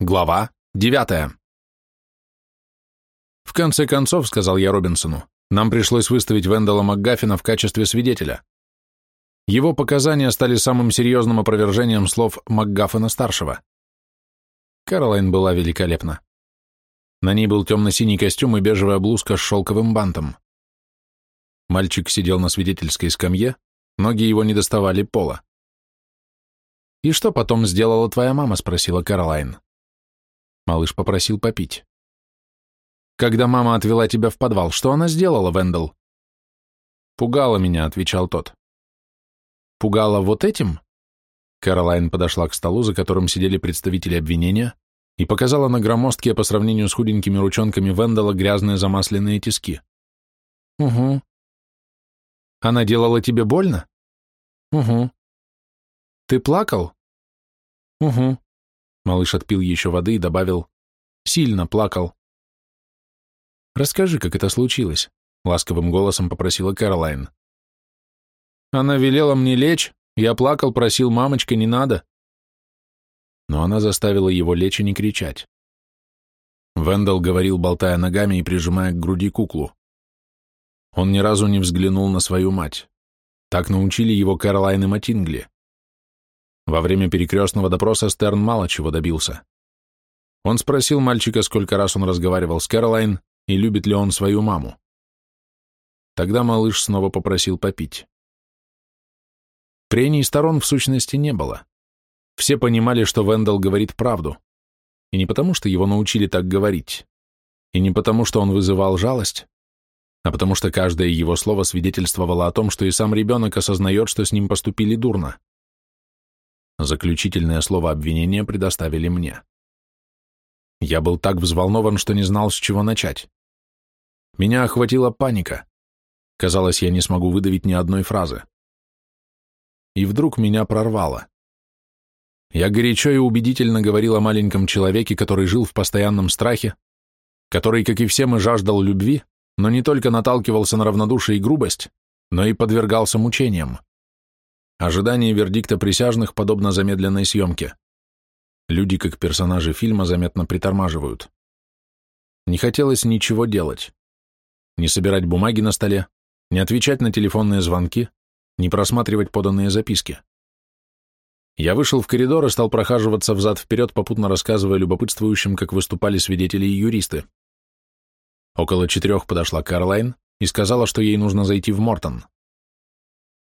Глава девятая. В конце концов, сказал я Робинсону, нам пришлось выставить Вендела МакГаффина в качестве свидетеля. Его показания стали самым серьезным опровержением слов МакГаффина-старшего. Каролайн была великолепна. На ней был темно-синий костюм и бежевая блузка с шелковым бантом. Мальчик сидел на свидетельской скамье, ноги его не доставали пола. «И что потом сделала твоя мама?» — спросила Каролайн. Малыш попросил попить. «Когда мама отвела тебя в подвал, что она сделала, Вендел?» «Пугала меня», — отвечал тот. «Пугала вот этим?» Каролайн подошла к столу, за которым сидели представители обвинения, и показала на громоздкие по сравнению с худенькими ручонками Вендела грязные замасленные тиски. «Угу», она делала тебе больно? Угу. Ты плакал? Угу. Малыш отпил еще воды и добавил. Сильно плакал. Расскажи, как это случилось, ласковым голосом попросила Кэролайн. Она велела мне лечь, я плакал, просил, мамочка, не надо. Но она заставила его лечь и не кричать. Вендел говорил, болтая ногами и прижимая к груди куклу. Он ни разу не взглянул на свою мать. Так научили его Кэролайн и Матингли. Во время перекрестного допроса Стерн мало чего добился. Он спросил мальчика, сколько раз он разговаривал с Кэролайн и любит ли он свою маму. Тогда малыш снова попросил попить. Прений сторон в сущности не было. Все понимали, что Вендел говорит правду. И не потому, что его научили так говорить, и не потому, что он вызывал жалость, а потому что каждое его слово свидетельствовало о том, что и сам ребенок осознает, что с ним поступили дурно. Заключительное слово обвинения предоставили мне. Я был так взволнован, что не знал, с чего начать. Меня охватила паника. Казалось, я не смогу выдавить ни одной фразы. И вдруг меня прорвало. Я горячо и убедительно говорил о маленьком человеке, который жил в постоянном страхе, который, как и все мы, жаждал любви, но не только наталкивался на равнодушие и грубость, но и подвергался мучениям. Ожидание вердикта присяжных подобно замедленной съемке. Люди, как персонажи фильма, заметно притормаживают. Не хотелось ничего делать. Не собирать бумаги на столе, не отвечать на телефонные звонки, не просматривать поданные записки. Я вышел в коридор и стал прохаживаться взад-вперед, попутно рассказывая любопытствующим, как выступали свидетели и юристы. Около четырех подошла Карлайн и сказала, что ей нужно зайти в Мортон.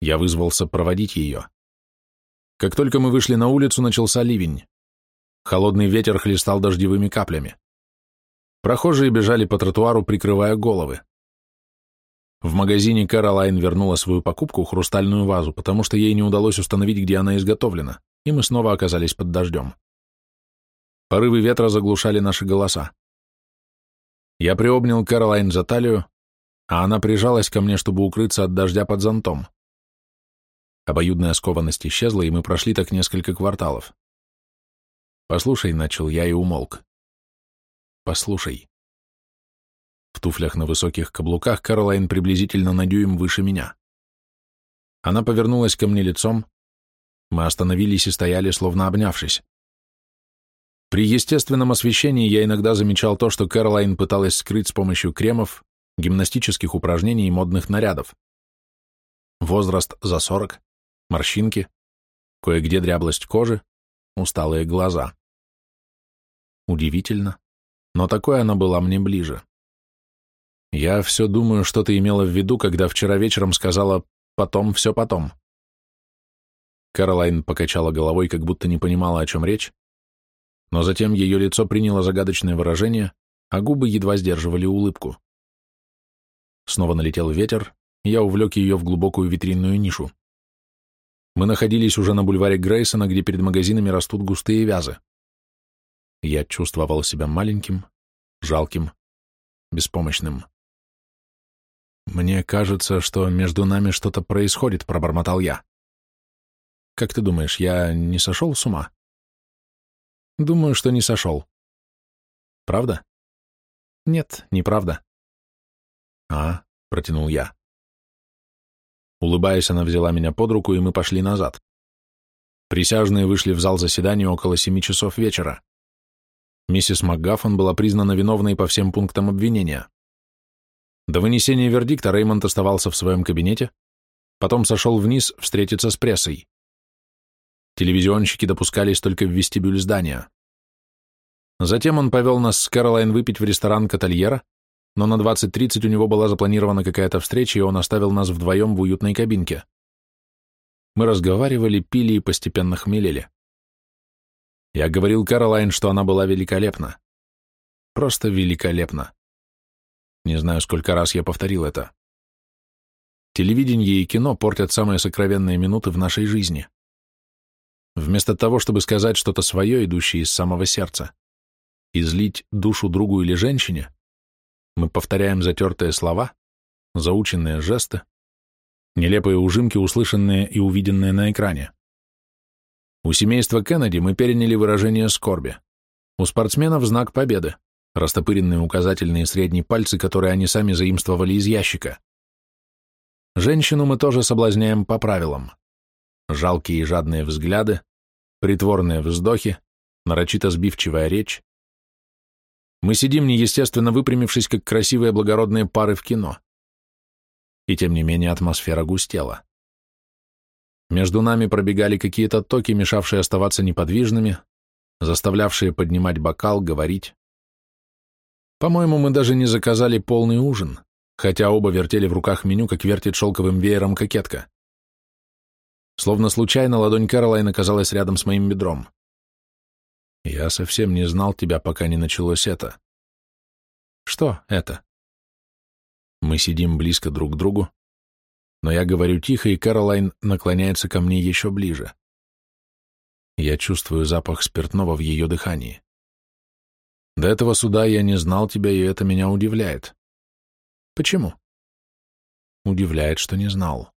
Я вызвался проводить ее. Как только мы вышли на улицу, начался ливень. Холодный ветер хлестал дождевыми каплями. Прохожие бежали по тротуару, прикрывая головы. В магазине Кэролайн вернула свою покупку, хрустальную вазу, потому что ей не удалось установить, где она изготовлена, и мы снова оказались под дождем. Порывы ветра заглушали наши голоса. Я приобнял Кэролайн за талию, а она прижалась ко мне, чтобы укрыться от дождя под зонтом. Обоюдная скованность исчезла, и мы прошли так несколько кварталов. «Послушай», — начал я и умолк. «Послушай». В туфлях на высоких каблуках Каролайн приблизительно на дюйм выше меня. Она повернулась ко мне лицом. Мы остановились и стояли, словно обнявшись. При естественном освещении я иногда замечал то, что Кэролайн пыталась скрыть с помощью кремов, гимнастических упражнений и модных нарядов. Возраст за сорок, морщинки, кое-где дряблость кожи, усталые глаза. Удивительно, но такое она была мне ближе. Я все думаю, что ты имела в виду, когда вчера вечером сказала «потом, все потом». Кэролайн покачала головой, как будто не понимала, о чем речь, но затем ее лицо приняло загадочное выражение, а губы едва сдерживали улыбку. Снова налетел ветер, и я увлек ее в глубокую витринную нишу. Мы находились уже на бульваре Грейсона, где перед магазинами растут густые вязы. Я чувствовал себя маленьким, жалким, беспомощным. «Мне кажется, что между нами что-то происходит», — пробормотал я. «Как ты думаешь, я не сошел с ума?» Думаю, что не сошел. Правда? Нет, неправда. А, протянул я. Улыбаясь, она взяла меня под руку, и мы пошли назад. Присяжные вышли в зал заседания около семи часов вечера. Миссис МакГаффон была признана виновной по всем пунктам обвинения. До вынесения вердикта Реймонд оставался в своем кабинете, потом сошел вниз встретиться с прессой. Телевизионщики допускались только в вестибюль здания. Затем он повел нас с Кэролайн выпить в ресторан Катальера, но на 20.30 у него была запланирована какая-то встреча, и он оставил нас вдвоем в уютной кабинке. Мы разговаривали, пили и постепенно хмелели. Я говорил Кэролайн, что она была великолепна. Просто великолепна. Не знаю, сколько раз я повторил это. Телевидение и кино портят самые сокровенные минуты в нашей жизни. Вместо того, чтобы сказать что-то свое, идущее из самого сердца, излить душу другу или женщине, мы повторяем затертые слова, заученные жесты, нелепые ужимки, услышанные и увиденные на экране. У семейства Кеннеди мы переняли выражение скорби. У спортсменов знак победы, растопыренные указательные средние пальцы, которые они сами заимствовали из ящика. Женщину мы тоже соблазняем по правилам. Жалкие и жадные взгляды, притворные вздохи, нарочито сбивчивая речь. Мы сидим неестественно выпрямившись, как красивые благородные пары в кино. И тем не менее атмосфера густела. Между нами пробегали какие-то токи, мешавшие оставаться неподвижными, заставлявшие поднимать бокал, говорить. По-моему, мы даже не заказали полный ужин, хотя оба вертели в руках меню, как вертит шелковым веером кокетка. Словно случайно ладонь Кэролайн оказалась рядом с моим бедром. Я совсем не знал тебя, пока не началось это. Что это? Мы сидим близко друг к другу, но я говорю тихо, и Кэролайн наклоняется ко мне еще ближе. Я чувствую запах спиртного в ее дыхании. До этого суда я не знал тебя, и это меня удивляет. Почему? Удивляет, что не знал.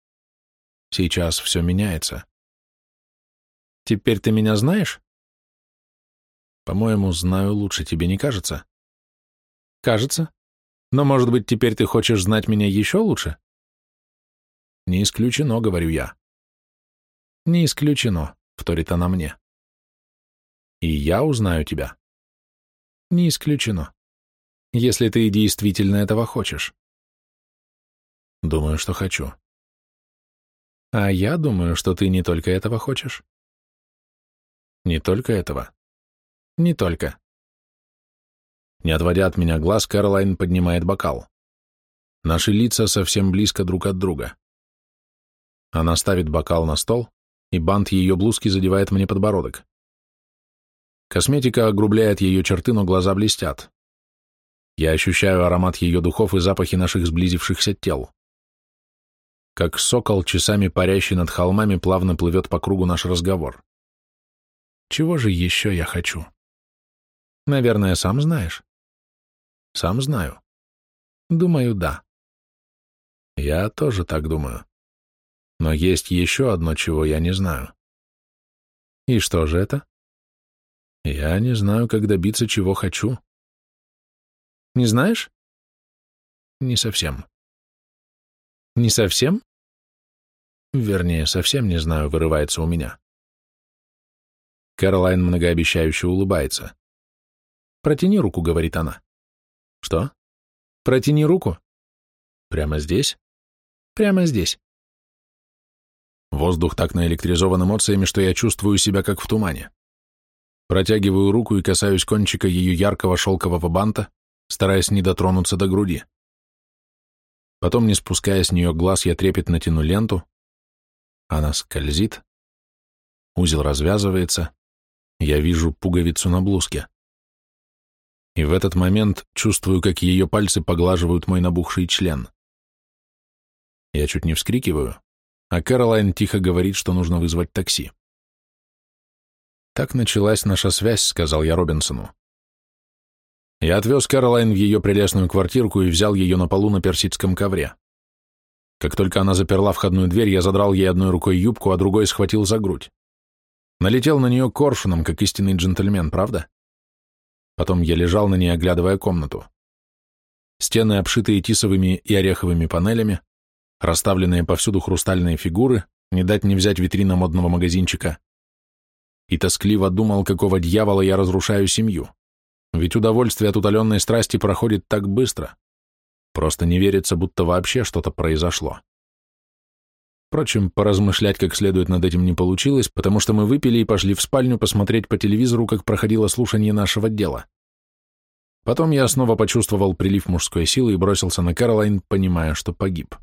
Сейчас все меняется. Теперь ты меня знаешь? По-моему, знаю лучше, тебе не кажется? Кажется. Но, может быть, теперь ты хочешь знать меня еще лучше? Не исключено, говорю я. Не исключено, вторит она мне. И я узнаю тебя. Не исключено. Если ты действительно этого хочешь. Думаю, что хочу. А я думаю, что ты не только этого хочешь. Не только этого. Не только. Не отводя от меня глаз, Кэролайн поднимает бокал. Наши лица совсем близко друг от друга. Она ставит бокал на стол, и бант ее блузки задевает мне подбородок. Косметика огрубляет ее черты, но глаза блестят. Я ощущаю аромат ее духов и запахи наших сблизившихся тел. Как сокол, часами парящий над холмами, плавно плывет по кругу наш разговор. Чего же еще я хочу? Наверное, сам знаешь. Сам знаю. Думаю, да. Я тоже так думаю. Но есть еще одно, чего я не знаю. И что же это? Я не знаю, как добиться, чего хочу. Не знаешь? Не совсем. Не совсем? Вернее, совсем не знаю, вырывается у меня. Кэролайн многообещающе улыбается. «Протяни руку», — говорит она. «Что?» «Протяни руку». «Прямо здесь?» «Прямо здесь». Воздух так наэлектризован эмоциями, что я чувствую себя как в тумане. Протягиваю руку и касаюсь кончика ее яркого шелкового банта, стараясь не дотронуться до груди. Потом, не спуская с нее глаз, я трепетно тяну ленту. Она скользит. Узел развязывается. Я вижу пуговицу на блузке. И в этот момент чувствую, как ее пальцы поглаживают мой набухший член. Я чуть не вскрикиваю, а Кэролайн тихо говорит, что нужно вызвать такси. «Так началась наша связь», — сказал я Робинсону. Я отвез Кэролайн в ее прелестную квартирку и взял ее на полу на персидском ковре. Как только она заперла входную дверь, я задрал ей одной рукой юбку, а другой схватил за грудь. Налетел на нее коршуном, как истинный джентльмен, правда? Потом я лежал на ней, оглядывая комнату. Стены, обшитые тисовыми и ореховыми панелями, расставленные повсюду хрустальные фигуры, не дать не взять витрина модного магазинчика. И тоскливо думал, какого дьявола я разрушаю семью. Ведь удовольствие от утоленной страсти проходит так быстро. Просто не верится, будто вообще что-то произошло. Впрочем, поразмышлять как следует над этим не получилось, потому что мы выпили и пошли в спальню посмотреть по телевизору, как проходило слушание нашего дела. Потом я снова почувствовал прилив мужской силы и бросился на Кэролайн, понимая, что погиб.